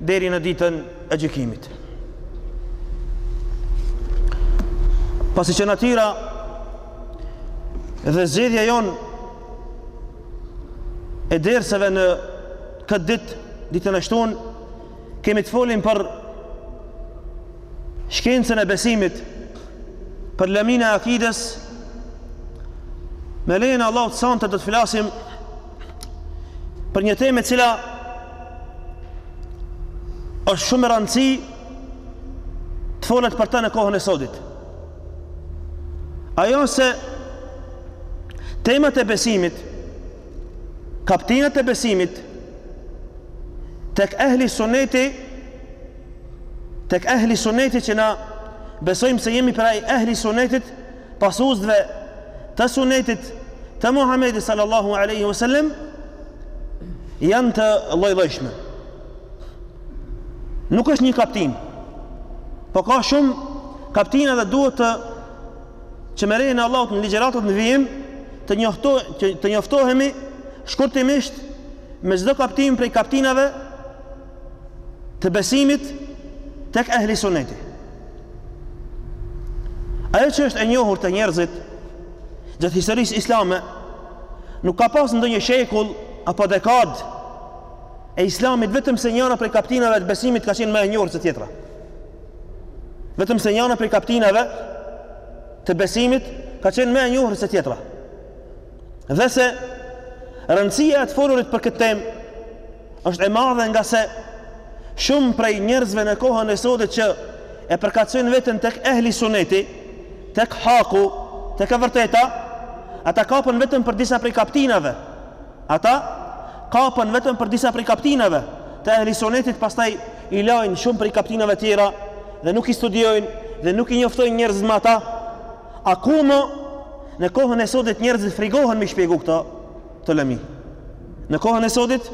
deri në ditën e gjykimit. Pasi që natyra dhe zgjedhja jonë e derseve në këtë ditë, ditën e shtunë, kemi të folim për shkencën e besimit, për lëmin e akides, me lejën e Allahut sante do të flasim për një temë e cila është shumë e rëndësi të flitet për të në kohën e sodit. Ajo se temat e besimit, kaptinat e besimit, tek ehli suneti, tek ehli suneti që na besojmë se jemi prej ehli sunetit, pasuesve të sunetit të Muhamedit sallallahu alaihi wasallam janë të lloj-llojshme. Nuk është një kaptinë. Po ka shumë kaptina dhe duhet të që me lejen e Allahut në ligjeratat në vijim të, njohto, të njoftohemi shkurtimisht me çdo kaptinë prej kaptinave të besimit tek ehli suneti. Ajo që është e njohur te njerëzit gjatë historisë islame, nuk ka pas ndonjë shekull apo dekadë e islamit vetëm se njëra prej kaptinave të besimit ka qenë më e njohur se tjetra. Vetëm se njëra prej kaptinave të besimit ka qenë më e njohur se tjetra. Dhe se rëndësia e të folurit për këtë temë Është e madhe ngase shumë prej njerëzve në kohën e sodit që e përkatësojnë veten tek ehli suneti, tek haku, tek e vërteta, ata kapen vetëm për disa prej kaptinave. Ata kapen vetëm për disa prej kaptinave të ehli sunetit, pastaj i lajnë shumë prej kaptinave tjera dhe nuk i studiojnë dhe nuk i njoftojnë njerëzit me ata. Akoma në kohën e sodit njerëzit frigohen me shpjegu këto këto lëmi. Në kohën e sotit,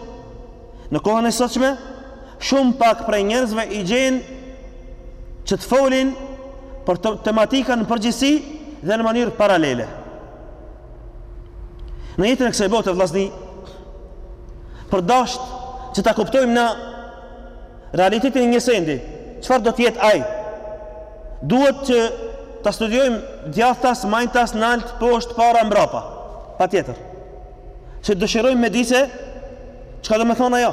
në kohën e sotshme, shumë pak prej njerëzve i gjen që të folin për të tematika në përgjithësi dhe në mënyrë paralele. Në jetën e kësaj bote vllazni, për dashtë që ta kuptojmë na realitetin e një sendi, çfarë do të jetë ai? Duhet që ta studiojmë djathtas, majtas, nalt, poshtë, para, mbrapa. Patjetër. Se dëshirojmë me ditë se çka do me thonë ajo.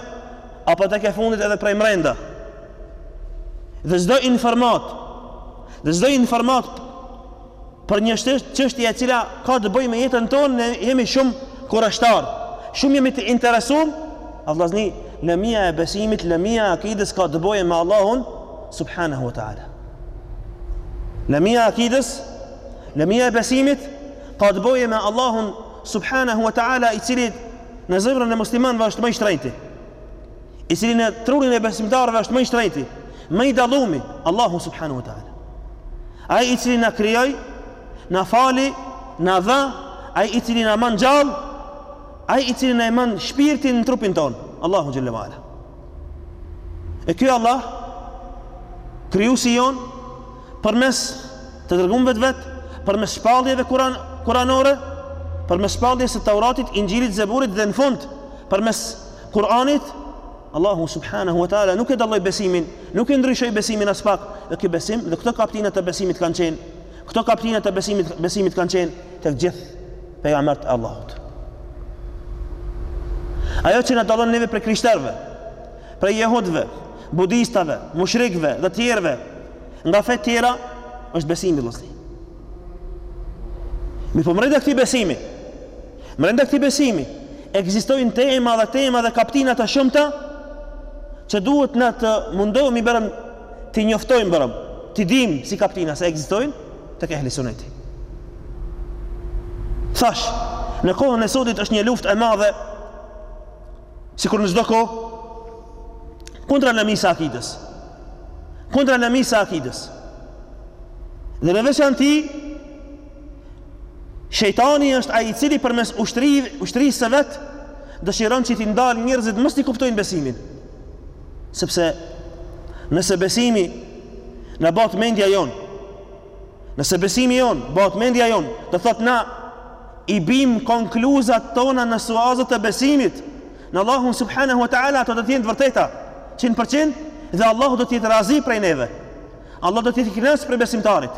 Apo tek e fundit edhe prej mrenda. Dhe çdo informatë, dhe çdo informatë për një çështje e cila ka të bëjë me jetën tonë, ne jemi shumë kureshtarë. Shumë jemi të interesuar. Vllazni, lëmia e besimit, lëmia e akidës ka të bëjë me Allahun subhanahu wa taala. Lëmia e akidës, lëmia e besimit ka të bëjë me Allahun subhanahu wa taala i cili në zemrën e muslimanëve është më i shtrenjtë. i cili në trurin e besimtarëve është më i shtrenjti, më i dallumi, Allahu subhanahu wa ta'ala. Ai i cili na krijoi, na fali, na dha, ai i cili na man gjallë, ai i cili na man shpirtin në trupin tonë, Allahu xhelle ue ala. E ky Allah krijusi jonë përmes të dërgumve të vet, përmes shpalljeve kuran, kuranore, përmes shpalljes së Tauratit, Inxhilit, Zeburit dhe në fund përmes Kur'anit, Allahu subhanahu wa taala nuk e dalloi besimin, nuk e ndryshoi besimin aspak. Dhe ky besim dhe këto kaptina të besimit kanë qenë, këto kaptina të besimit besimit kanë qenë te gjithë pejgamberët e Allahut. Ajo që na dallon neve prej krishterëve, prej jehudëve, budistave, mushrikëve dhe të tjerëve nga fetë tjera është besimi vllazni. Mirëpo mrenda këtij besimi Mrenda këtij besimi ekzistojnë tema dhe tema dhe kaptina të shumta që duhet na të mundohemi barem t'i njoftojmë, barem t'i dimë si kaptina se ekzistojnë tek ehli suneti. Thashë, në kohën e sodit është një luftë e madhe sikur në çdo kohë kundra lëmisë së akidës kundra lëmisë së akidës dhe në veçanti Shejtani është ai i cili përmes ushtrisë, ushtrisë së vet dëshiron që t'i ndal njerëzit mos t'i kuptojnë besimin. Sepse nëse besimi na bahet mendja jonë, nëse besimi jonë, bahet mendja jonë, do thotë na i bim konkluzat tona në suazët e besimit në Allahun subhanahu wa taala ato do të jenë të vërteta 100% dhe Allahu do të jetë razi prej neve. Allah do të jetë i kënaqur prej besimtarit.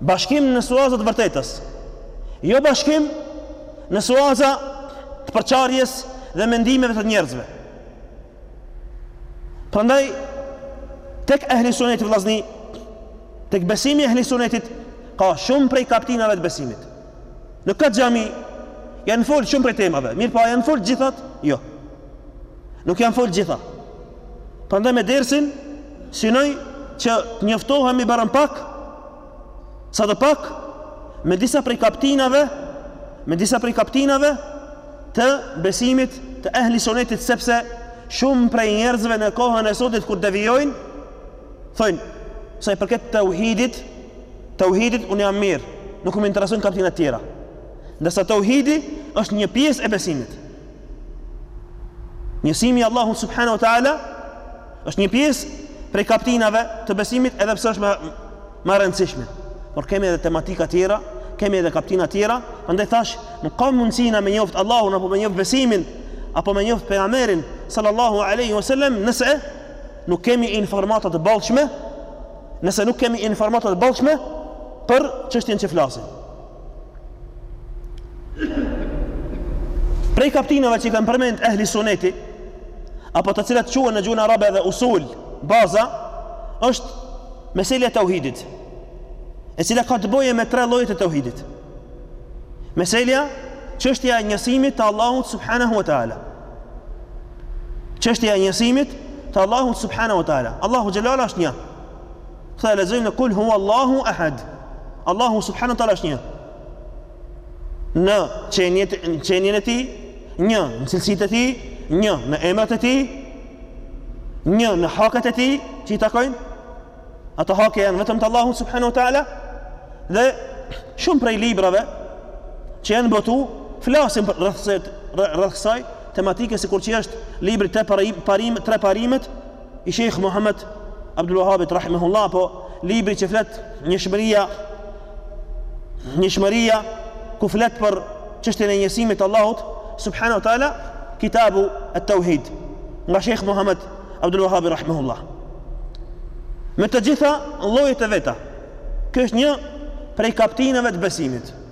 Bashkim në suaza të vërtetës. Jo bashkim në suaza të përçarjes dhe mendimeve të njerëzve. Prandaj tek ehli sunetit vllazni, tek besimi i ehli sunetit ka shumë prej kaptinave të besimit. Në këtë xhami janë fol shumë prej temave, mirëpo a janë fol gjithat? Jo. Nuk janë fol gjitha. Prandaj me dersin Synoj që të njoftohemi barem pak, sado pak, me disa prej kaptinave, me disa prej kaptinave të besimit të ehli sunetit, sepse shumë prej njerëzve në kohën e sodit kur devijojnë, thojnë, sa i përket teuhidit, teuhidit unë jam mirë, nuk më interesojnë kaptinat tjera. Ndërsa teuhidi është një pjesë e besimit. Njësimi i Allahut subhanahu wa taala Është një pjesë prej kaptinave të besimit edhe pse është më e rëndësishme. Por kemi edhe tematika tjera, kemi edhe kaptina tjera, andaj thash, nuk ka mundësi na me njoft Allahun apo me njoft besimin apo me njoft pejgamberin sallallahu alaihi wasallam nëse nuk kemi informata të bollshme, nëse nuk kemi informata të bollshme për çështjen që flasim. Prej kaptinave që i kanë përmend ehli suneti, apo të cilat quhen në gjuhën arabe dhe usul, baza, është meselja e teuhidit, e cila ka të boje me tre llojet e teuhidit. Meselja, çështja e njësimit të Allahut subhanahu wa ta'ala. Çështja e njësimit të Allahut subhanahu wa ta'ala. Allahu xhelale është një. Këta e lexojmë në kul hua Allahu ahad. Allahu subhanahu taala është një. Në qenien, në qenien e tij, një në cilësitë e tij, një në emrat e tij, një në haket e tij që i takojnë. Ato hake janë vetëm të Allahut subhanahu taala dhe shumë prej librave që janë botu flasin për rreth kësaj, rreth kësaj tematike sikur që është libri të parim, parim, tre parimet, i Sheikh Muhammad Abdul Wahhabit rahimahullah apo libri që flet njëshmëria, njëshmëria ku flet për çështjen e njësimit të Allahut subhanahu wa taala kitabu at-tauhid nga Sheikh Muhammad Abdul Wahhabi rahimahullah me të gjitha llojet e veta kjo është një prej kaptinave të besimit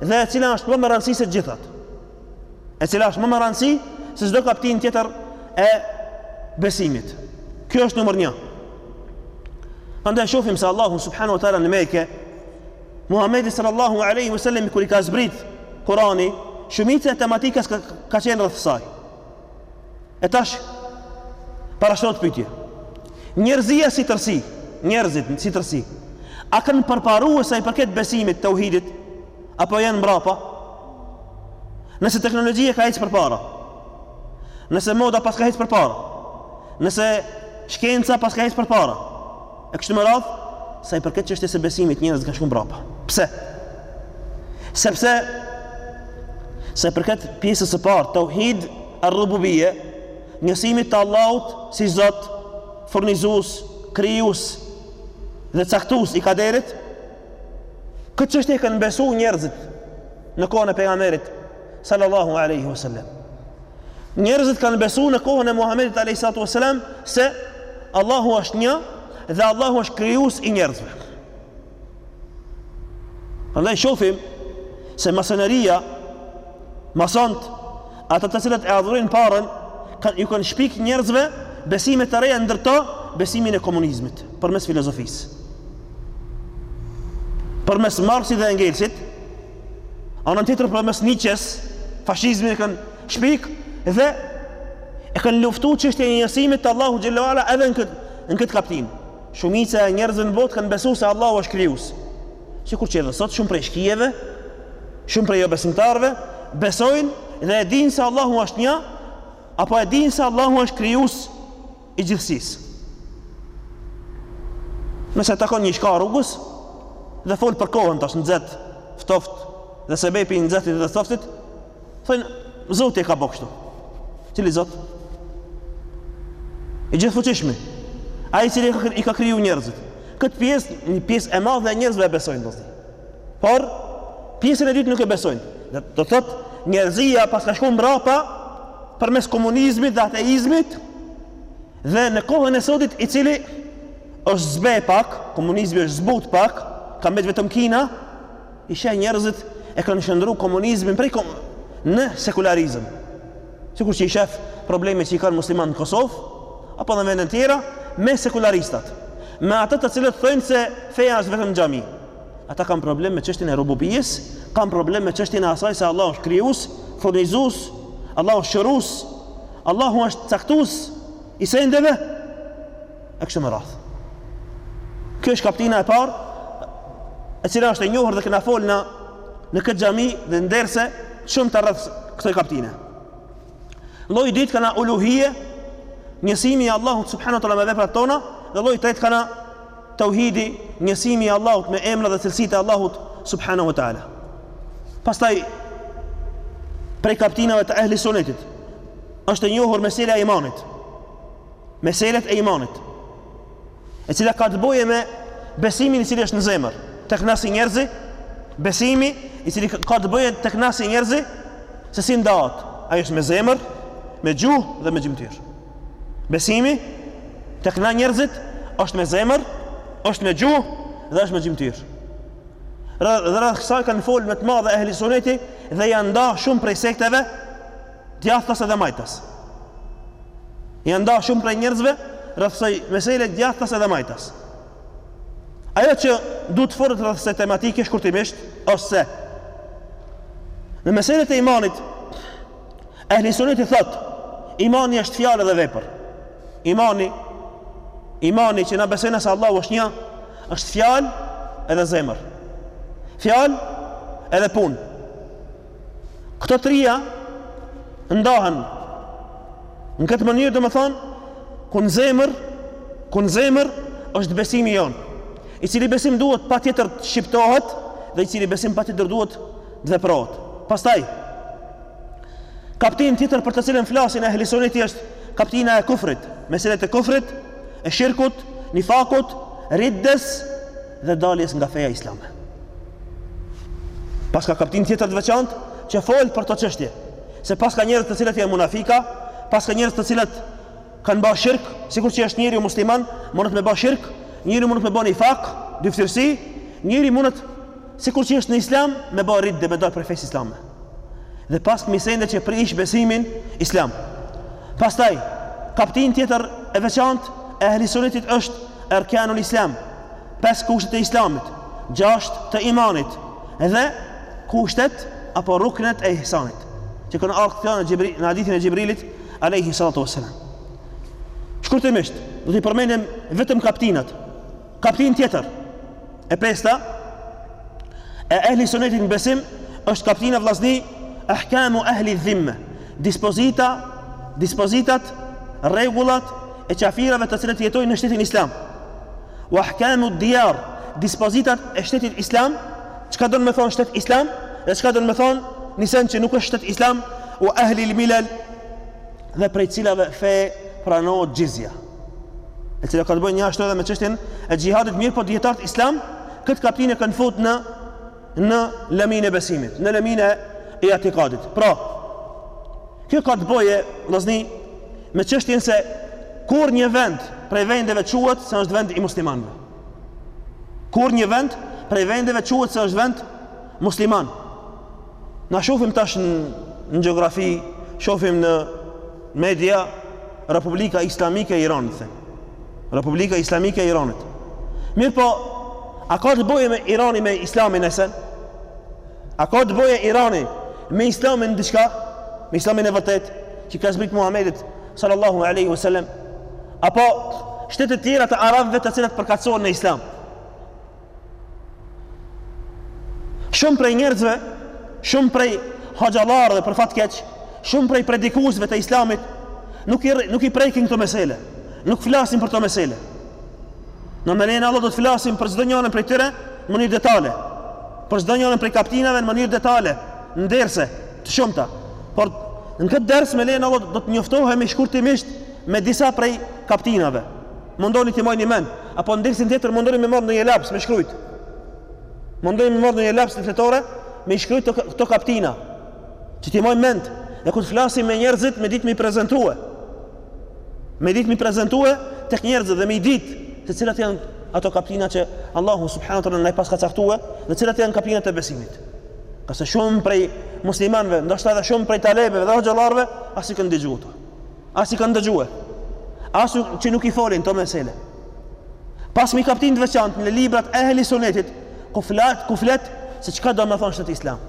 dhe e cila është më me rëndësi se të gjithat e cila është më me rëndësi se çdo kaptin tjetër e besimit kjo është numër një Andaj shofim se Allahu subhanahu wa ta'ala në Mekë Muhammedit sallallahu aleyhi wa sallam kur i ka zbrit Kurani shumica e tematikës ka, ka qenë rreth kësaj E tash parashtrohet pyetje. Njerëzia si tërësi, njerëzit si tërësi, a kanë përparuar sa i përket besimit teuhidit, apo janë mbrapa? Nëse teknologjia ka ecë përpara, nëse moda pas ka ecë përpara, nëse shkenca pas ka ecë përpara, E kështu me radhë, sa i përket çështjes së besimit, njerëzit kanë shku mbrapa. Pse? Sepse sa i përket pjesës së parë, tauhid ar-rububiyya, njësimit të Allahut si Zot, furnizues, krijues dhe caktues i kaderit, këtë çështje e kanë besu njerëzit në kohën e pejgamberit Sallallahu alaihi wasallam. Njerëzit kanë besu në kohën e Muhamedit alaihi salatu wasallam se Allahu është një dhe Allahu është krijues i njerëzve. Andaj shofim se masoneria, masont, ata të cilët e adhurin parën, kanë, ju kanë shpik njerëzve besime të reja, ndër to, besimin e komunizmit, përmes filozofisë. Përmes Marxit dhe Engelsit, Anën tjetër përmes Nietzsche-s, fashizmin e kanë shpik dhe e kanë luftu çështjen e njësimit të Allahu xhelle wa ala edhe në këtë, në këtë kaptin. Shumica e njerëzve në botë kanë besu se Allahu është krijus. Sikur që edhe sot, shumë prej shkijeve, shumë prej jobesimtarëve, besojnë dhe e dinë se Allahu është një, apo e dinë se Allahu është krijus i gjithësisë. Nëse takon një shka rrugës dhe fol për kohën tash nxet ftoft dhe sebepi i nxetit dhe ftoftit, thonë Zoti e ka bo kështu. Cili Zot? I Gjithëfuqishmi. Ai i cili i ka kriju njerëzit. Këtë pjesë, një pjesë e madhe e njerëzve e besojnë Zoti. Por pjesën e dytë nuk e besojnë. Do thotë njerëzia paska shku mbrapa përmes komunizmit dhe ateizmit dhe në kohën e sodit i cili është zbe pak, komunizmi është zbut pak, ka mbet vetëm Kina, i sheh njerëzit e kanë shëndru komunizmin prej kom në sekularizëm. Sikur që i shef problemet që i kanë muslimanët në Kosovë, apo në vende tjera, me sekularistat. Me ata të cilët thojnë se feja është vetëm xhami. Ata kanë problem me çështjen e rububiyes, kanë problem me çështjen e asaj se Allahu është krijues, furnizues, Allahu është shërues, Allahu është caktues i sendeve. E kështu me radhë. Kjo është kaptina e parë, e cila është e njohur dhe kena fol na në këtë xhami dhe në derse shumta rreth kësaj kaptine. Lloji i dytë ka qenë uluhie, njësimi i Allahut subhanahu wa taala me veprat tona, dhe lloji i tretë ka qenë Tauhidi, njësimi i Allahut me emra dhe cilësitë e Allahut subhanahu wa taala. Pastaj prej kaptinave të ehli sunetit është e njohur mesela e imanit. Meselet e imanit. E cila ka të bëjë me besimin i cili është në zemër, tek na si njerëzi, besimi i cili ka të bëjë tek na si njerëzi se si ndahet. Ai është me zemër, me gjuhë dhe me gjymtyrë. Besimi tek na njerëzit është me zemër, është me gjuhë dhe është me gjymtyrë. Dhe rreth kësaj kanë fol me të madhe ehli suneti dhe janë nda shumë prej sekteve djathtas edhe majtas. Janë nda shumë prej njerëzve rreth kësaj mesele djathtas edhe majtas. Ajo që duhet folet rreth kësaj tematike shkurtimisht, ose në meselet e imanit, Ehli Sunneti thotë, imani është fjalë edhe vepër. Imani, imani që na besojna se Allahu është një, është fjalë edhe zemër. Fjalë edhe punë. Këto trija ndahen në këtë mënyrë domethonë, ku në zemër, ku në zemër është besimi jonë. I cili besim duhet patjetër të shqiptohet dhe i cili besim patjetër duhet të veprohet. Pastaj, Kaptinë tjetër për të cilën flasin ehli suneti është kaptina e kufrit, meselet e kufrit, e shirkut, nifakut, riddes dhe daljes nga feja islame. Paska kaptinë tjetër të veçantë që fol për këto çështje, se paska njerëz të cilët janë munafika, paska njerëz të cilët kanë ba shirk, sikur që është njeriu musliman, munet me ba shirk, njeri munet me ba nifak, dyfytyrësi, njeri munet, sikur që është në islam, me ba ridde me dalë prej fesë islame. dhe paskemi sende që prishin besimin islam. Pastaj, kaptinë tjetër e veçantë e ehli sunetit është erkanul islam, pesë kushtet e islamit, gjashtë të imanit, edhe kushtet apo ruknet e ihsanit, që kanë ardhë te në, Xhibri, në hadithin e Xhibrilit, alejhi salatu ue selam. Shkurtimisht, do t'i përmendim vetëm kaptinat, Kaptinë tjetër, e pesta, e ehli sunetit në besim, është kaptina, vllazni, ahkamu ehli dhimme, dispozita, dispozitat, rregullat, e qafirave të cilët jetojnë në shtetin islam. U ahkamu dijar, dispozitat e shtetit islam, çka don me thonë shtet islam, dhe çka don me thonë nisen që nuk është shtet islam, u ehlil milel, dhe prej cilave fe pranohet xhizja. e cila ka të bëjë njëashtu edhe me çështjen e xhihadit mirëpo dijetarët islam këtë kaptinë e kanë fut në në lëmin e besimit në lëmin e e itikadit pra kjo ka të bëjë vëllazni me çështjen se kur një vend prej vendeve quhet se është vend i muslimanëve. Kur një vend prej vendeve quhet se është vend musliman. Na shohim tash në, në gjeografi, shohim në media, Republika Islamike e Iranit, the. Republika Islamike e Iranit. Mirëpo, a ka të bëjë Irani me Islamin në sen? A ka të bëjë Irani me Islamin diçka? Me Islamin e vërtet, që ka zbrit Muhammedit, sallallahu aleyhi wasallam, apo shtetet tjera të arabëve të cilat përkatësohen në Islam? Shumë prej njerëzve, shumë prej hoxhallarëve për fat keq, shumë prej predikuesve të Islamit nuk i nuk i prekin këto mesele. Nuk flasin për këto mesele. Na me lejen e Allahut do të flasim për çdonjërën prej tyre në mënyrë detale. Për çdonjërën prej kaptinave në mënyrë detale, në derse të shumta. Por në këtë ders me lejen e Allahut do të njoftohemi shkurtimisht me disa prej kaptinave. Mundoni t'i mbajni mend, apo në dersin tjetër mundoni me marrë nga një laps, me shkrujt. Mundoni me marrë nga një laps e fletore, me i shkrujt këto kaptina, që t'i mbajmë mend, dhe kur të flasim me njerëzit, me ditë me i prezentue. Me ditë me i prezentue, te njerëzit dhe me i ditë, se cilat janë ato kaptina që Allahu subhanahu teala na i paska caktue, dhe cilat janë kaptinat e besimit. Ngase shumë prej muslimanëve, ndoshta edhe shumë prej talebeve dhe hoxhallarëve, as i kanë dëgjue. As i kanë dëgjue As që nuk i folin këto mesele Pasni kaptin të veçant në librat e ehli sunetit Ku flet, ku flet se çka don me thanë shtet islam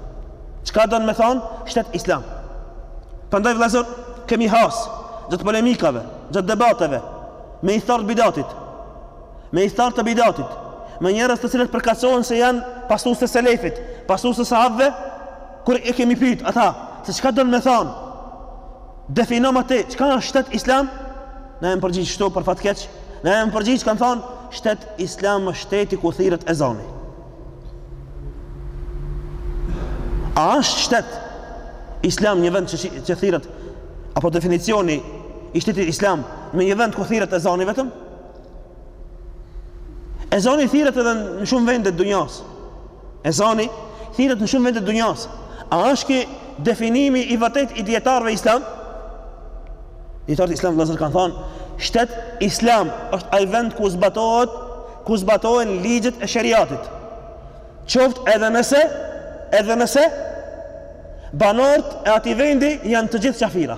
Çka don me thanë shtet islam Prandaj vllezër kemi has Gjatë polemikave, gjatë debateve Me ithtarë të bidatit Me ithtarë të bidatit Me njerëz të cilët përkatësohen se janë pasues të selefit Pasues të sahabve Kur i kemi pyt, ata Se çka don me thanë Definoma ti, çka është shtet islam? Na janë përgjigj kështu për fat keq. Na janë përgjigj kanë thonë shtet islam është shteti ku thirret ezani. A është shtet islam një vend që që thirret apo definicioni i shtetit islam me një vend ku thirret ezani vetëm? Ezani thirret edhe në shumë vende të dunjas. Ezani thirret në shumë vende të dunjas. A është ky definimi i vërtetë i dijetarëve islam? Dijetarët islam vëllazër kanë thënë, shtet islam është ai vend ku zbatohet, ku zbatohen ligjet e sheriatit. Qoftë edhe nëse, edhe nëse banorët e atij vendi janë të gjithë qafira.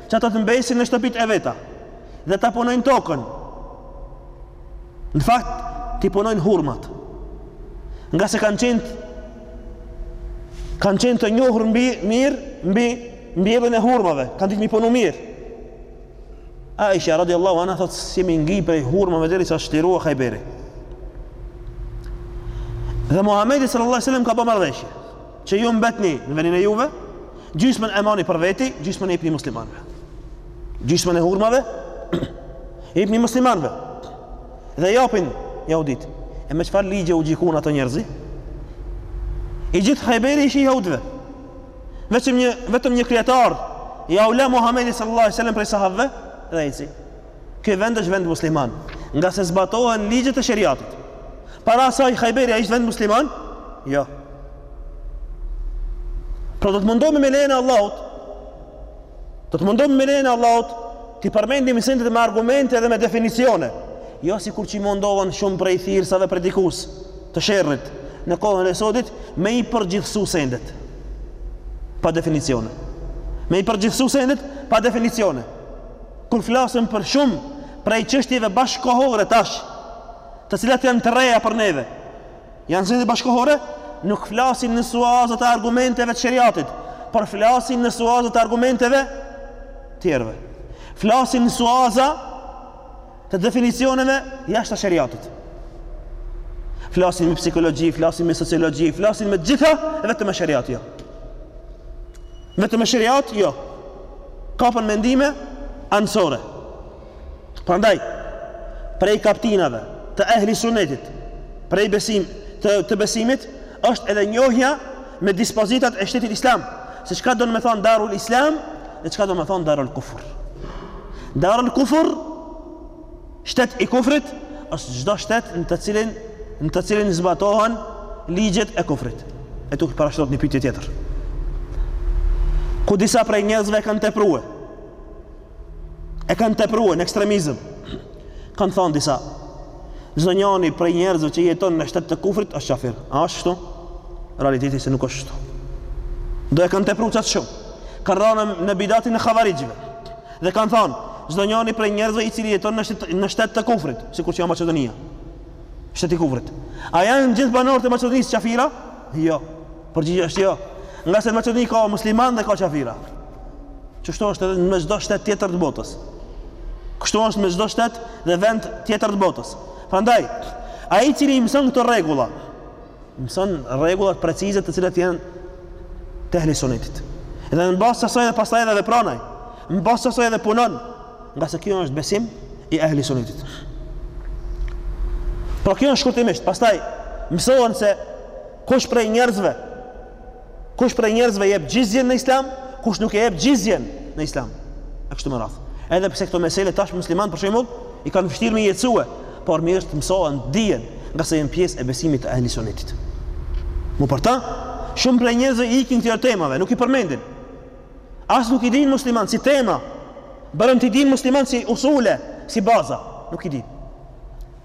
që ata të mbesin në shtëpitë e veta dhe ta punojnë tokën. Në fakt, t'i punojnë hurmat. Ngase kanë qenë kanë qenë të njohur mbi mirë, mbi mbjelljen e hurmave, kanë ditë mi punu mirë. Aisha radiallahu anha thotë s'jemi ngi prej hurmave derisa u çlirua Hajberi. Dhe Muhamedi sallallahu alaihi wasallam ka ba marrëveshje. Që ju mbetni në venin e juve, gjysmën e mani për veti, gjysmën e ipni muslimanëve. Gjysmën e hurmave e ipni muslimanëve. Dhe japin jahudit. E me çfarë ligje u gjikun ato njerëzi? I gjithë Hajberi ishi jahudive. Vetëm një vetëm një kryetar jau la Muhamedi sallallahu alaihi wasallam prej sahabëve dhe ai Ky vend është vend musliman, nga se zbatohen ligjet e sheriatit. Para asaj Hajberi a ishte vend musliman? Jo. Pra do të mundohemi me lejen e Allahut, do të mundohemi me lejen e Allahut, t'i përmendim sendet me argumente dhe me definicione, jo sikur që i mundohen shumë prej thirrësave predikues të sherrit në kohën e sodit, me i përgjithsu sendet, pa definicione. Me i përgjithsu sendet, pa definicione. Kur flasin për shumë prej çështjeve bashkëkohore tash, të cilat janë të reja për neve, janë sende bashkëkohore, nuk flasin në suazat e argumenteve të sheriatit, por flasin në suaza të argumenteve të tjerëve. Flasin në suaza të definicioneve jashtë sheriatit. Flasin me psikologji, flasin me sociologji, flasin me të gjitha vetëm me sheriat jo. Vetëm me sheriat jo. Kapin mendime anësore. Prandaj prej kaptinave të ehli sunnetit, prej besim të të besimit është edhe njohja me dispozitat e shtetit islam, se çka don me thanë Darul Islam dhe çka don me thanë Darul Kufër. Darul Kufër Shtet i kufrit është çdo shtet në të cilin në të cilin zbatohen ligjet e kufrit. E tu parashtrohet një pyetje tjetër. Ku disa prej njerëzve e kanë teprue. E kanë teprue në ekstremizëm. Kan thon disa çdo njani prej njerëzve që jeton në shtet të kufrit është qafir. A është kështu? Realiteti se nuk është kështu. Do e kanë tepru çat shumë. Kanë ranë në bidatin e havarixhëve. Dhe kanë thonë, çdo njëri prej njerëzve i cili jeton në shtet, në shtet të kufrit, sikur që a Maqedonia. Shtet i kufrit. A janë gjithë banorët e Maqedonisë qafira? Jo. Përgjigjja është jo. Nga se në Maqedoni ka musliman dhe ka qafira. Kështu është edhe në çdo shtet tjetër të botës. Kështu është në çdo shtet dhe vend tjetër të botës. Prandaj, ai i cili i mëson këto rregulla, mëson rregullat precize të cilat janë të ehli sunetit. Edhe në bazë t'asaj dhe pastaj dhe dhe pranaj, në bazë t'asaj dhe punon, nga se kjo është besim i ehli sunetit. Pra kjo është shkurtimisht, pastaj mësohen se kush prej njerëzve Kush prej njerëzve jep xhizjen në islam, kush nuk e jep xhizjen në islam. E kështu me radhë. Edhe pse këto mesele tash muslimanët për shembull i kanë vështirë me i jetësue, por mirë është të mësohen, dijen, ngase janë pjesë e besimit të ehli sunetit. Mu për ta, shumë prej njerëzve i ikin këtyre temave, nuk i përmendin. As nuk i dinë muslimanët si tema, lëre më t'i dinë muslimanët si usule, si baza, nuk i dinë.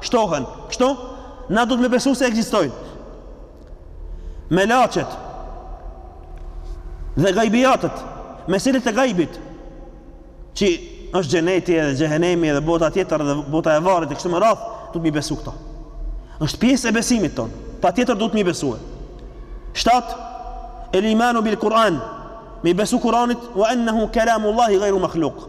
Shtohen. Kështu na duhet me besu se ekzistojnë melaqet. Dhe gajbijatët. Meselet e gajbit. Që është xheneti dhe xhehenemi dhe bota tjetër dhe bota e varrit e kështu me radhë, duhet me i besu këto. është pjesë e besimit tonë. Patjetër duhet me i besue. Shtatë. El imanu bil Kur'an. Me i besu Kur'anit. Wa ennehu kelamu Allahi gajru makhluk.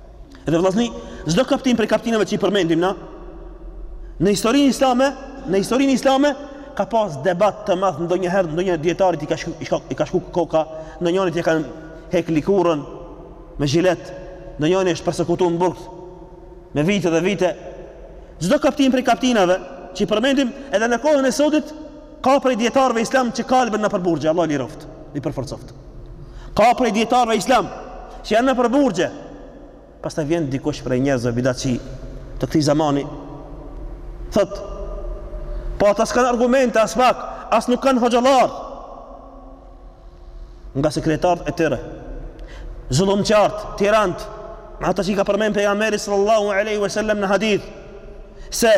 Dhe vëllazni, çdo kaptinë prej kaptinave që i përmendim na në historinë islame, në historinë islame ka pas debat të madh ndonjëherë ndonjë dijetari i ka shku, i ka, i ka shku koka, ndonjërit ia kanë hek lëkurën me zhilet, ndonjëri është persekutuar në burg me vite dhe vite. Çdo kaptinë prej kaptinave që i përmendim edhe në kohën e sotit ka prej dijetarëve islam që kalben nëpër burgje, Allah i liroftë, i përforcoftë. Ka prej dijetarëve islam Që janë nëpër burgje Pastaj vjen dikush prej njerëzve bidatçi Të këtij zamani Thotë Po ata s'kanë argumente aspak As nuk kanë hoxhallarë Ngase krerët e tyre Zullumqarët, tiranët Ata që i ka përmend Pejgamberi Sallallahu aleyhi ve sellem në hadith se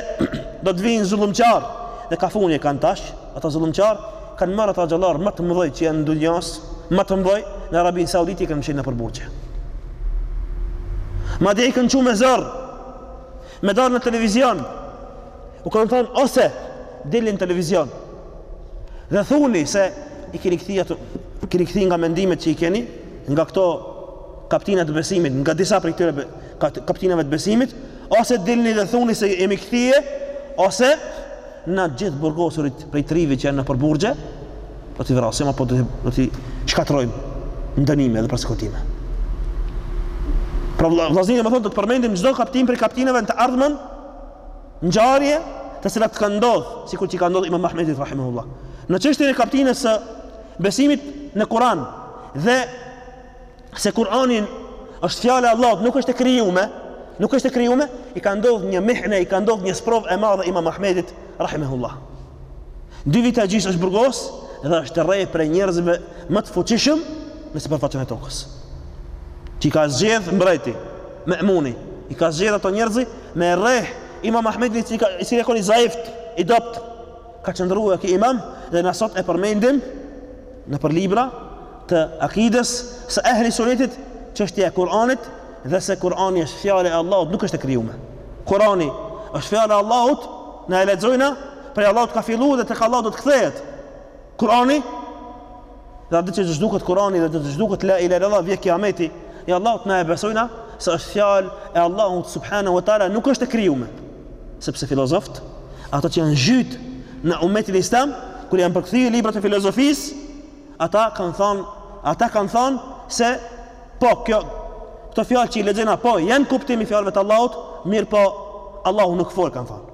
do të vijnë zullumqarë dhe ka fundi e kanë tash, ata zullumqarë, kanë marrë hoxhallarët më të mëdhej që janë në dunja, më të mëdhej, në Arabinë Saudite i kanë mshelë nëpër burgje. Madje i kanë çu me zor, me dalë në televizion, u kanë thonë, ose, dilni në televizion, dhe thuni se i keni kthy, ato, keni kthy nga mendimet që i keni, nga këto kaptina të besimit, nga disa prej këtyre kaptinave të besimit, Ose dilni dhe thuni se jemi kthye, ose na të gjithë burgosurit prej juve që janë nëpër burgje, do t'i vrasim apo do t'i do t'i shkatërrojmë në dënime dhe persekutime. Pra vllazni domethënë do të përmendim çdo kaptinë prej kaptinave në të ardhmen ngjarje të cilat kanë ndodh, sikur që i ka ndodh Imam Ahmedit rahimahullah. Në çështjen e kaptinës së besimit në Kur'an dhe se Kur'ani është fjala e Allahut, nuk është e krijume, nuk është e krijume, i ka ndodh një mihne, i ka ndodh një sprovë e madhe Imam Ahmedit rahimahullah. Dy vite e gjys është burgos dhe është rreh prej njerëzve më të fuqishëm në sipërfaqen e tokës. Që i ka zgjedh mbreti, Memuni, i ka zgjedh ato njerëz me rreh Imam Ahmedin i cili ka kon i zaift, i dobët. ka qëndru ky imam dhe na sot e përmendim nëpër libra të akidës së ehli sunetit çështja e Kur'anit dhe se Kur'ani është fjale e Allahut nuk është e krijume. Kur'ani është fjale e Allahut na e lexojna prej Allahut ka fillu dhe tek Allahu do të kthehet Kur'ani Dhe atë ditë që të zhduket Kurani dhe të zhduket La ilaha illallah vjen kiameti, e Allahut na e besojna se është fjalë e Allahut subhanahu wa taala, nuk është e krijume. Sepse filozofët, ata që janë zhyt në umetin islam, kur janë përkthy librat e filozofisë, ata kanë thënë, ata kanë thënë se po kjo këto fjalë që i lexojna po janë kuptimi i fjalëve të Allahut, mirëpo Allahu nuk fol kanë thënë.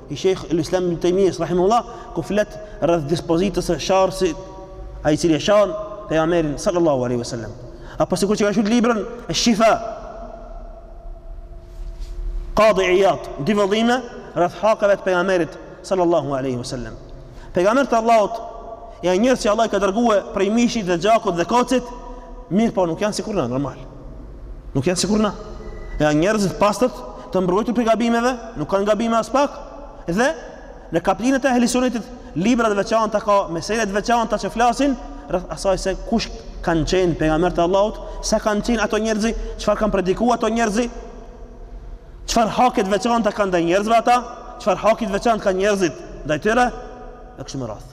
i Sheikh al-Islam ibn Taymiyyah rahimahullah ku flet rreth dispozitës së sharësit ai i cili e shan pejgamberin sallallahu alaihi wasallam apo sikur që ka shkruar librin Shifa Qadi Iyad dy vëllime rreth hakeve të pejgamberit sallallahu alaihi wasallam pejgamberët e Allahut janë njerëz që Allahu i ka dërgu prej mishit dhe gjakut dhe kocit mirëpo nuk janë sikur na normal Nuk janë sikur na. Janë njerëz të pastër, të mbrojtur prej gabimeve, nuk kanë gabime aspak. Dhe në kaptinat e ehli sunetit, libra të veçanta ka mesele të veçanta që flasin rreth asaj se kush kanë qenë pejgamberët e Allahut, sa kanë qenë ato njerëz, çfarë kanë prediku ato njerëz, çfarë hake të veçanta kanë ndaj njerëzve ata, çfarë haki të veçantë kanë njerëzit ndaj tyre, e kështu me radhë.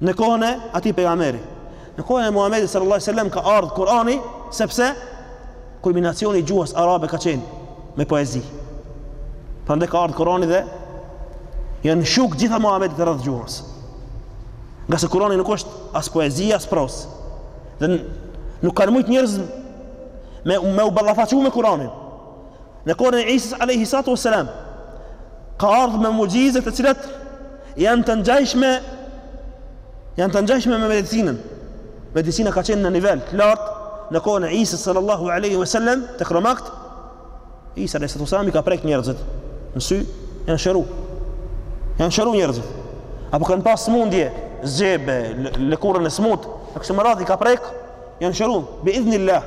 Në kohën e atij pejgamberi, në kohën e Muhamedit sallallahu alaihi wasallam ka ardh Kurani sepse kulminacioni i gjuhës arabe ka qenë me poezi. Prandaj ka ardh Kurani dhe janë shuk gjitha Muhamedit të rreth gjuhës. Ngase Kurani nuk është as poezi, as prozë. Dhe nuk kanë mujtë njerëzit me, me u ballafaqu me Kuranin. Në kohën e Isës alejhi salatu ves selam ka ardh me muxhize të cilat janë të ngjashme janë të ngjashme me medicinën. Medicina ka qenë në nivel të lartë në kohën e Isës sallallahu alaihi wasallam tek romakët. Isa alaihi wasallam i ka prek njerëzit në sy, janë shëru. Janë shëru njerëzit. Apo kanë pas smundje, zgjebe, lëkurën e smut, e kështu me radhë i ka prek, janë shëru bi idhnillah.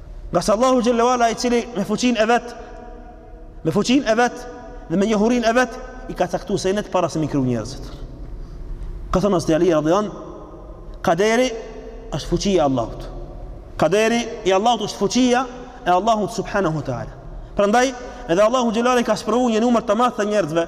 Ngase Allahu xhel-le ve ala i cili me fuqinë e vet, me fuqinë e vet dhe me njohurinë e vet, i ka caktu senet para se me i kriju njerëzit. Ka thënë hazreti Aliu radijallahu anh, kaderi është fuqia e Allahut. Kaderi i Allahut është fuqia e Allahut Subhanahu Ta'ala. Prandaj, edhe Allahu xhel-le ve ala i ka sprovu një numër të madh të njerëzve,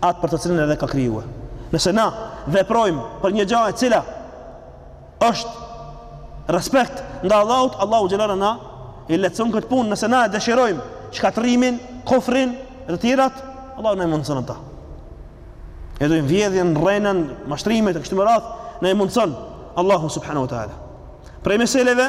atë për të cilën edhe ka kriju. Nëse na veprojmë për një gjë e cila është respekt ndaj Allahut, Allahu xhelle ala na i lehtëson këtë punë. Nëse na e dëshirojmë shkatërrimin, kufrin e të tjerat, Allahu na i mundson ata. E dojmë vjedhjen, rrenën, mashtrimet e kështu me radhë, na i mundson Allahu subhanahu wa taala. Prej meseleve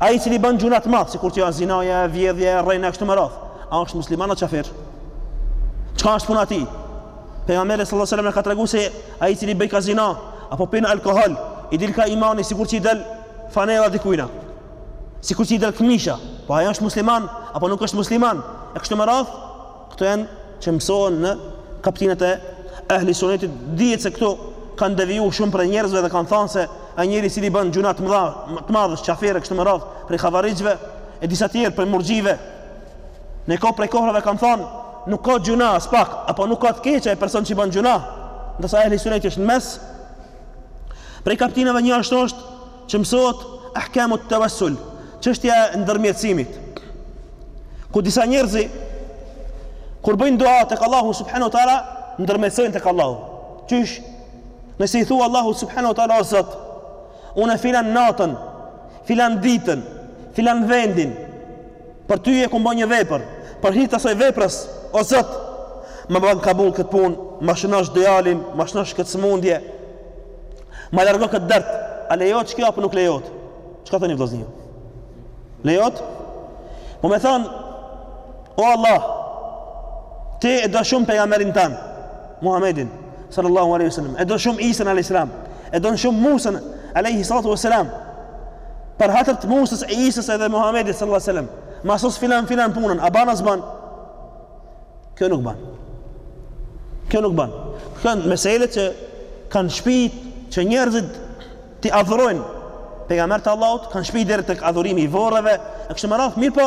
Ai i cili bën gjuna të mëdha, sikur që janë zinaja, vjedhja, rrena kështu me radh, a është musliman apo qafir? Çka është puna e tij? Pejgamberi sallallahu alajhi wasallam ka tregu se ai i cili bëj ka zina apo pin alkool, i dil ka imani sikur që i dal fanella dikujna. Sikur që i dal këmisha, po a është musliman apo nuk është musliman? E kështu me radh, Këto janë që mësohen në kaptinat e ehli sunetit, dihet se këtu kanë deviju shumë prej njerëzve dhe kanë thënë se ai njeri i cili bën gjuna të mëdha, të madhe, qafir e kështu me radh, prej havarixhve e disa të tjerë prej murxhive. Në kohë prej kohërave kanë thënë, nuk ka gjuna as pak, apo nuk ka të keq ai person që bën gjuna, ndërsa ehli suneti është në mes. Prej kaptinave njashtu është që mësohet ahkamu et-tevesul, çështja e ndërmjetësimit, ku disa njerëzi, kur bëjnë dua tek Allahu subhanahu wa taala, ndërmjetësojnë tek Allahu. Qysh, nëse i thua Allahut subhanahu wa taala o Zot, unë në filan natën, filan ditën, filan vendin, për ty e kum ba një vepër, për hir t'asaj veprës, o Zot, ma ban kabul këtë punë, ma shnosh djalin, ma shnosh këtë sëmundje, Ma largo këtë dert. A lejohet kjo apo nuk lejohet? Çka thoni vllazni? Lejohet? Po me thon O Allah, ti e do shumë pejgamberin tand, Muhammedin sallallahu alaihi wasallam. E do shumë Isan alayhis salam. E do shumë Musan alayhi salatu wasalam. Për hatër të Musas e Isas edhe Muhammedit sallallahu alaihi wasallam. Ma sos filan filan punën, a ban a s'ban? Kjo nuk ban. Kjo nuk ban. Këto mesele që kanë shpit që njerëzit t'i adhurojnë pejgamberët e Allahut, kanë shpit deri tek adhurimi i vorreve, e kështu me radhë, mirëpo,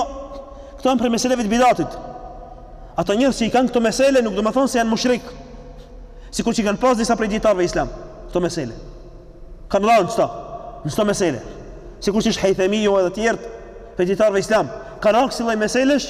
këto janë prej meseleve të bidatit. Ato njerëz që i kanë këto mesele nuk domethonë se janë mushrik. Sikur që i kanë pas disa prej dijetarëve islam, këto mesele. Kanë ra në qëto, në këto mesele. Sikur që ish Hejthemiu edhe të tjerë prej dijetarëve islam, kanë ra kësi lloj meselesh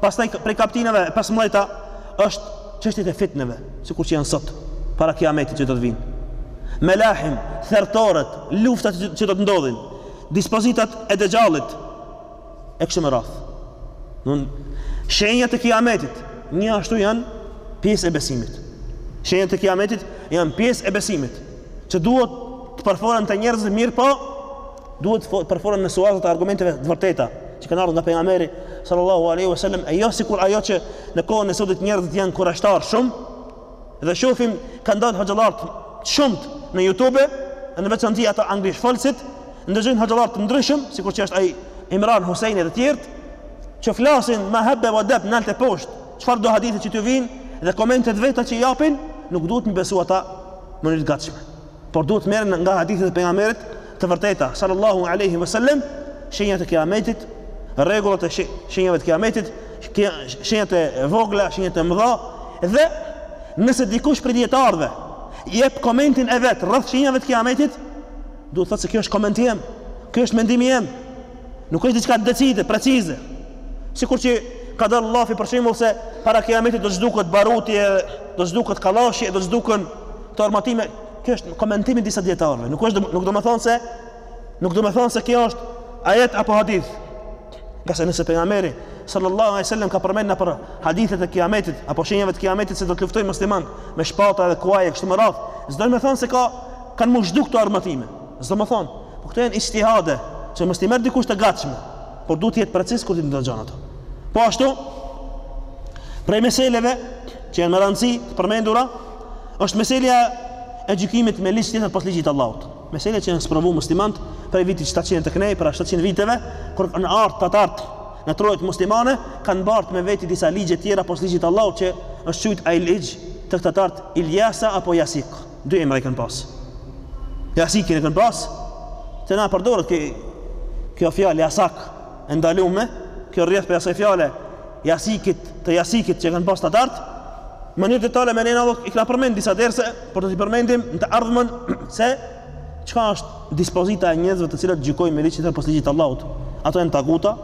Pastaj prej kaptinëve e pesëmbëdhjeta është çështjet e fitneve, sikur që janë sot, para kiametit që do të vijnë. Melahim, thertoret, luftat që do të ndodhin, dispozitat e dexhallit, e kështu me radhë. Nun, shenjat e kiametit, gjithashtu janë pjesë e besimit. Shenjat e kiametit janë pjesë e besimit, që duhet të përfolen te njerëzit mirëpo, duhet të përfolen në suazat e argumenteve të vërteta që kanë ardhur nga pejgamberi sallallahu alaihi wasallam e jo sikur ajo që në kohën e sotit njerëzit janë kureshtarë shumë dhe shohim kanë dalë hoxhallarë të shumtë në YouTube e në veçanti ata anglishtfolësit ndëgjojnë hoxhallarë të ndryshëm sikur që është ai Imran Hussein e të tjerë që flasin me habbe wa dab nalt e poshtë çfarëdo hadithe që t'ju vijnë dhe komentet e veta që japin nuk duhet me i besu ata në mënyrë të gatshme por duhet të merren nga hadithet e pejgamberit të vërteta sallallahu alaihi wasallam shenjat e kiametit rregullat e shenjave të kiametit shenjat e vogla shenjat e mëdha dhe nëse dikush prej dijetarëve jep komentin e vet rreth shenjave të kiametit duhet të thotë se kjo është komenti jem kjo është mendimi jem nuk është diçka decide precize sikur që ka dalë llafi për shembull se para kiametit do të zhduket baruti do të zhduket kallashi do të zhduken këto armatime, kjo është komentim i disa dijetarëve, nuk, është, nuk domethonë se, nuk domethonë se kjo është ajet apo hadith, ngase nëse pejgamberi sallallahu alaihi wasallam ka përmendur për hadithet e kiametit apo shenjave të kiametit se do të luftojnë muslimanët me shpata dhe kuaj e kështu me radhë, s'domethonë se kanë me u zhduk këto armatime. S'domethonë, po këto janë ixhtihade, që mos t'i merr dikush të gatshme, por duhet të jetë preciz kur t'i ndëgjon ato. Po ashtu, prej meseleve që janë me rëndësi të përmendura, është meselja e gjykimit me ligj tjetër pos ligjit të Allahut. Meselja që janë sprovu muslimanët prej vitit 700 e këndej, para 700 viteve, kur kanë ardhë tatarët në trojet muslimane kanë bart me veti disa ligje të tjera pos ligjit të Allahut që është qujt ai ligj te tatarët Iljasa apo Jasik. Dy emra i kanë pas. Jasikin e kanë pas. Te na përdoret kjo kjo fjalë Jasak e ndalume, kjo rrjedh prej asaj fjale, jasikit të jasikit që e kanë pas tatarët, në mënyrë detale me lejen e Allahut i kena përmend disa derse, por do t'i përmendim në të ardhmen se çka është dispozita e njerëzve të cilët gjykojnë me ligj tjetër pos ligjit të Allahut. Ata janë taguta,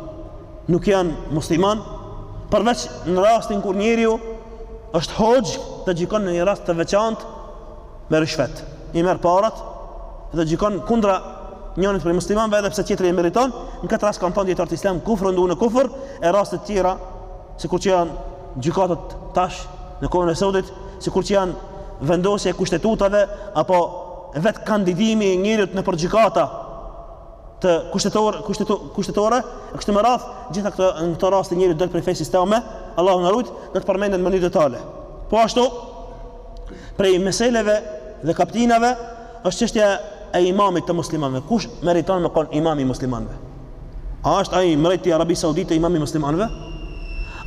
nuk janë muslimanë, përveç në rastin kur njeriu është hoxhë dhe gjykon në një rast të veçantë, me ryshfet, i merr parat dhe gjykon kundra njënit prej muslimanve edhe pse tjetri e meriton, në këtë rast kanë thonë dijetarët islam, kufrun dune kufr, e rastet tjera, sikur që janë gjykatat tash në kohën e sodit, sikur që janë vendosja e kushtetutave, apo vetë kandidimi i njeriut nëpër gjykata të kushtetore, kushtetu, kushtetore, e kështu me radhë, gjitha këto, në këtë rast njeriu del prej fesë islame, Allahu na rujtë, do të përmenden në mënyrë detale. Po ashtu, prej meseleve dhe kaptinave është çështja e imamit të muslimanëve. Kush meriton me kon imam i muslimanëve? A është ai mbreti i Arabisë Saudite imam i muslimanëve?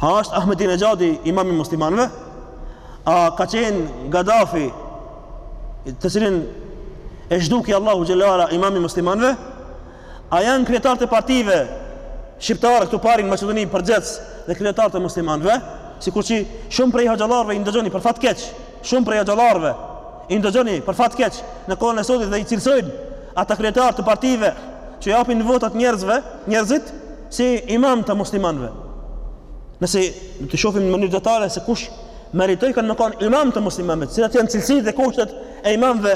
A është Ahmedinexhadi imam i muslimanëve? A ka qenë Gadafi të cilin e zhduki Allahu xhele ve ala imam i muslimanëve? A janë kryetarët e partive shqiptare këtu pari në Maqedoni përgjegjës dhe kryetarët e muslimanëve? Sikur që shumë prej hoxhallarëve i ndëgjoni për fat keq, shumë prej hoxhallarëve i ndëgjoni për fat keq në kohën e sotit dhe i cilësojnë ata kryetarë të partive që japin votat njerëzve, njerëzit si imam të muslimanëve. Nëse do të shohim në mënyrë detale se kush meritojkan me kanë imam të muslimanëve, cilat janë cilësitë dhe kushtet e imamëve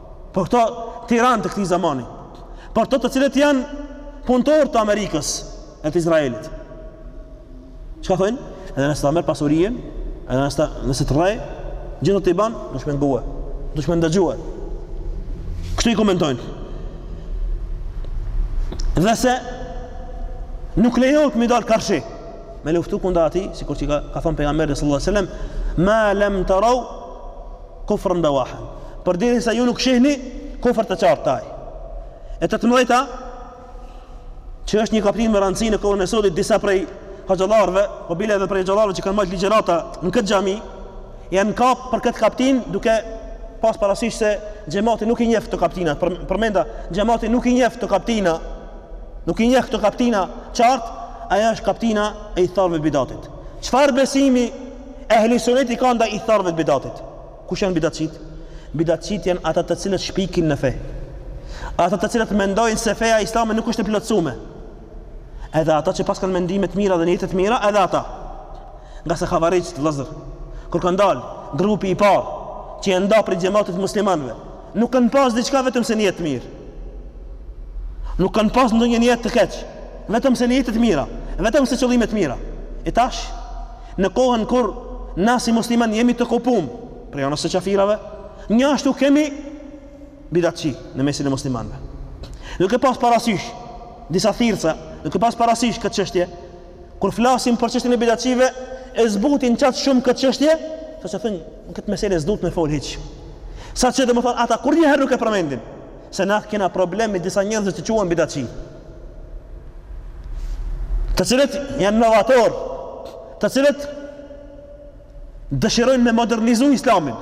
Për këto tiranë të këtij zamani, për këto të cilët janë punëtorë të Amerikës e të Izraelit. Çka thonë? Edhe nëse ta merr pasurinë, edhe nëse ta nëse të rreh, gjithë ato t'i ban, duhesh me ngue, duhesh me ndëgjue. Kështu i komentojnë. Dhe se nuk lejohet m'i dalë karshi me luftu kundra atij sikur që ka, ka thonë pejgamberi sallallahu alaihi wasallam ma lem terau kufren bevahan. Përderisa ju nuk shihni kufër të qartë te ai. E tetëmbëdhjeta, që është një kaptinë me rëndësi në kohën e sotit, disa prej hoxhallarëve, po bile edhe prej hoxhallarëve që kanë marrë ligjërata në këtë xhami, janë kap për këtë kaptinë duke pas parasysh se xhamati nuk i njeh këto kaptina, për, përmenda, xhamati nuk i njeh këto kaptina, nuk i njeh këto kaptina qartë, ajo është kaptina e ithtarve bidatit. Çfarë besimi Ehli suneti ka ndaj ithtarve bidatit. Kush janë bidatçit? Bidatçit janë ata të cilët shpikin në fe. Ata të cilët mendojnë se feja islame nuk është e plotësume. Edhe ata që paskan mendime t'mira dhe nijete t'mira, edhe ata. Ngase havarixhët, vllezër, kur kanë dalë, grupi i parë, që janë nda prej xhematit muslimanve, Nuk kanë pas diçka vetëm se nijet të mirë. Nuk kanë pas ndonjë nijet të keq, vetëm se nijete të mira, vetëm se qëllime të mira. E tash, në kohën kur na si musliman jemi të okupum prej anës së qafirave, njashtu kemi bidatçi në mesin e muslimanëve. Duke pas parasysh disa thirrsa, duke pas parasysh këtë çështje, kur flasim për çështjen e bidatçive, e zbutin çat shumë këtë çështje, sepse thonë në këtë meselë s'duhet të fol hiç. Saqë domethënë ata kur një herë nuk e përmendin se na kena problem me disa njerëz që quhen bidatçi. Të cilët janë novator, të cilët dëshirojnë me modernizu islamin,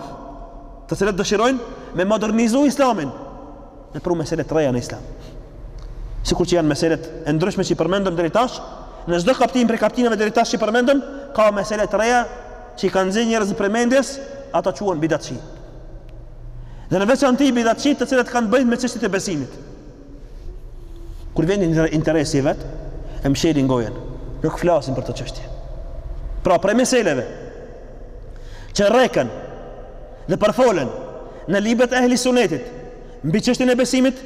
të cilët dëshirojnë me modernizu islamin, Me pru mesele të reja në islam. Sikur që janë meselet e ndryshme që i përmendëm deri tash, në çdo kaptim prej kaptinave deri tash që i përmendëm, ka mesele të reja që i kanë nxjerrë njerëz prej mendjes, ata quhen bidatçi. Dhe në veçanti bidatçi të cilët kanë të bëjnë me çështjet e besimit. Kur vjen një interes i vet, e mshelin gojën. Nuk flasin për këto çështje. Pra, prej meseleve që preken Dhe përfolen në librat e ehli sunetit, mbi çështjen e besimit,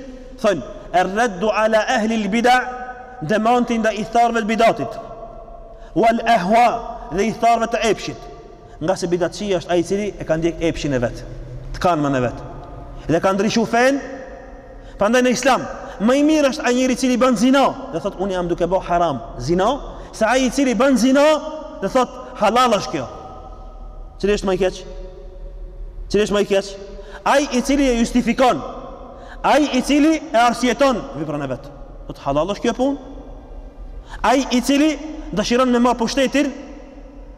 thonë, e rreddu ala ehli lbida, demanti ndaj ithtarëve të bidatit, wal ehua dhe ithtarëve të epshit, ngase bidatçiu është ai i cili e ka ndjek epshin e vet, tekanë, menen e vet. Dhe ka ndryshu fenë Prandaj në Islam, më i mirë është ai njeri i cili bën zina, dhe thotë unë jam duke bo haram zina, se ai i cili bën zina, dhe thotë halal është kjo. Cili është më i keq? Cili është më i keq? Ai i cili e justifikon, ai i cili e arsyeton veprën e vet. Thotë halal është kjo punë. Ai i cili dëshiron me marr pushtetin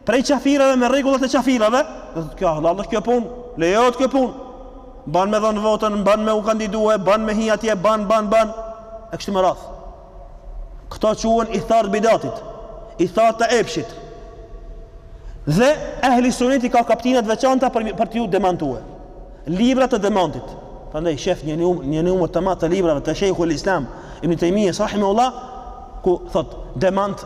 prej qafirave me rregullat e qafirave, dhe thotë kjo halal është kjo punë, lejohet kjo punë. Ban me dhon votën, ban me u kandidue, ban me hi atje, ban, ban, ban, e kështu me radhë. Këta quhen ithtarë të bidatit, ithtarë të epshit. Dhe ehli suneti i ka kaptina të veçanta për, për t'iu demantue. Libra të demantit. Prandaj sheh një, një numër të madh të librave të shejhul islam Ibn Tejmijes rahimehullah, ku thotë demant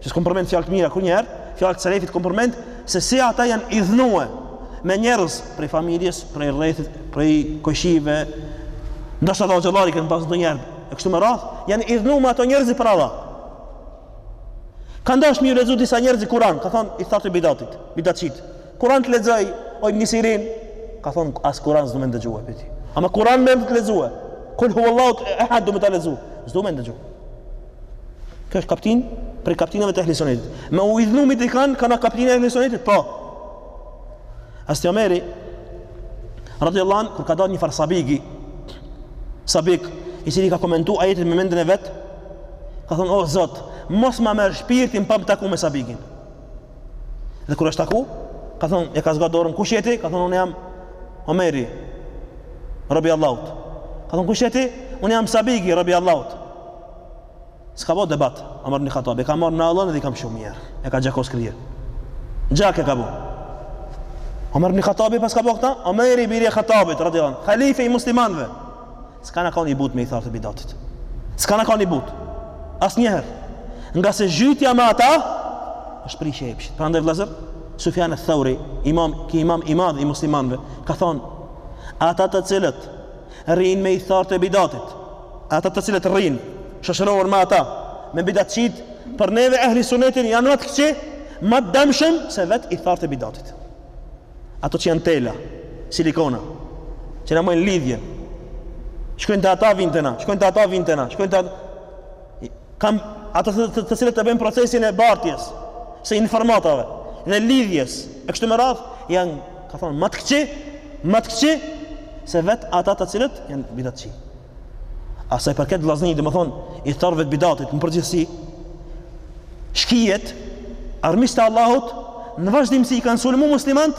Që s'kom përmend fjalë të mira kurrnjëherë, fjalë të selefit kom përmend se si ata janë idhnue me njerëz prej familjes, prej rrethit, prej kojshive. Ndoshta do xhaxhallarë kanë pasur ndonjëherë. E kështu me radhë, janë idhnu me ato njerëz për Allah. Kanë dasht me iu lexu disa njerëzve Kur'an, ka thon ithtarit të bidatit, bidatçit. Kur'an të lexoj, o Ibn Sirin, ka thon as Kur'an s'du me ndëgjue prej teje. Ama Kur'an me të lexue. Kul huwallahu ahad du me ta lexu. S'du me ndëgju. Kjo është kaptinë prej kaptinave të ehli sunetit. Me u idhnu me dikan, ka në kaptinë e ehli sunetit? Po. Hazreti Omeri, radiallahu anh, kur ka dalë një farë sabigi, sabik, i cili ka komentu ajetet me menden e vet, ka thonë, o, oh, Zot, mos ma merr shpirtin pa m'u taku me sabigin. Dhe kur është taku, ka thonë, e ka zgjat dorën, kush je ti? Ka thonë, unë jam Omeri, robi i Allahut. Ka thonë, kush je ti? Unë jam sabigi, robi i Allahut. S'ka bo debat, Omer ibn Khattab, e ka marrë nallën dhe i ka mshu n'krye, e ka gjakos krye. Gjak e ka bo. Omer ibn Khattabi paska bo këta, Omeri biri i Khattabit, radijallahu anhu, khalife i muslimanve. S'ka kon i but me ithtarët e bidatit. S'ka kon i but. Asnjëherë. Ngase zhytja me ata, është prishje e pëshit. Prandaj vllezër, Sufjan eth-Theuri, imam, ki imam i madh i muslimanve, ka thonë, ata të cilët Rrinë me ithtarët e bidatit, ata të cilët rrinë, shoqërohen me ata, me bidatçit, për neve ehli sunetin janë ma të këqi, ma të dëmshëm se vetë ithtarët e bidatit. Ato që janë tela, silikona, që na bojnë lidhjen. Shkojnë te ata vinë te na, shkojnë te ata vinë te na, shkojnë te ata... Kam ata të cilët e bëjnë procesin e bartjes së informatave dhe lidhjes e kështu me radh janë ka thonë ma të këqi, ma të këqi se vet ata të cilët janë bidatçi. A sa i përket vllazni, domethënë, ithtarëve të bidatit, në përgjithësi, shkijet, armiqtë e Allahut, në vazhdimësi i kanë sulmu muslimant,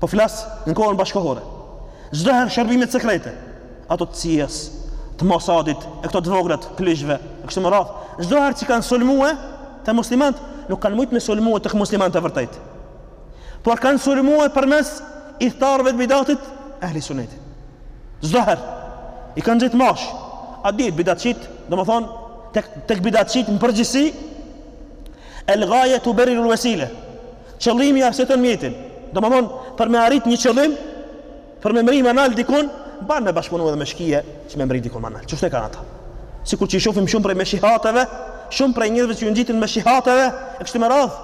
Po flas në kohën bashkohore. Çdo herë shërbimet sekrete, ato të CIA-s, të Mossadit, e këto të vogla të klyshve, e kështu me radhë, çdo herë që kanë sulmue te muslimanët, nuk kanë mujtë me sulmue tek muslimanët e vërtetë. Por kanë sulmue përmes ithtarëve të bidatit, ehli sunnetin. Çdo herë i kanë gjetë mash. A din bidatçit, domethënë tek tek bidatçit në përgjithësi el ghaje tuberrirul wesile. Qëllimi e arsyeton mjetin. Domethënë, për me arrit ni qëllim, për me mrri ma nalt dikun, ban me bashkëpunu edhe me shkije që me mrri dikun ma nalt. Qështu e kanë ata. Sikur që i shohim shumë prej meshihateve, shumë prej njerëzve që ju ngjitin meshihateve, e kështu me radh.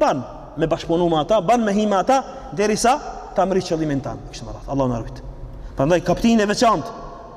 Ban me bashkëpunu me ata, ban me hi me ata derisa ta mrri qëllimin tan. E kështu me radh. Allahu na rujt. Prandaj kaptinë e veçantë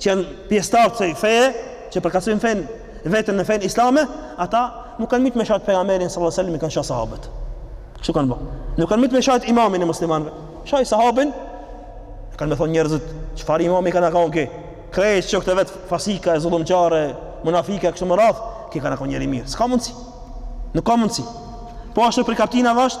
që janë pjesëtarë të kësaj feje, që përkatësojnë fen veten në fenë islame, ata nuk kanë mujtë me sha pejgamberin sallallahu alajhi wasallam, i kanë sha sahabët. Kshtu kanë bo. Nuk kanë mujtë me sha imamin e muslimanëve. Shaj sahabin, kanë me thonë njerëzit, çfarë imami ka kon ky? Krejt shokt e vet fasika e zullumqarë, munafika kështu me radh, ky ka kon njeri i mirë. S'ka mundsi. Nuk ka mundsi. Po ashtu prej kaptinave asht,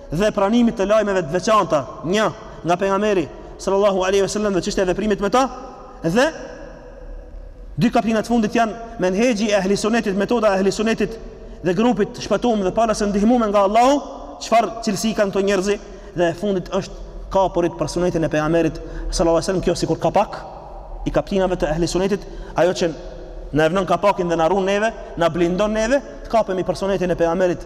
e pranimit të lajmeve të veçanta, një nga pejgamberi sallallahu alaihi wasallam dhe çështja e veprimit me ta, dhe dy kaptinat e fundit janë menhexhi i ehli sunnetit, metoda e ehli sunnetit dhe grupit të shpëtuar dhe palës së ndihmuar nga Allahu, çfarë cilësi kanë këto njerëz dhe e fundit është të kapurit për sunnetin e pejgamberit sallallahu alaihi wasallam, kjo sikur kapak i kaptinave të ehli sunnetit, ajo që na e vnon kapakin dhe na ruan neve, na blindon neve, të kapemi për sunnetin e pejgamberit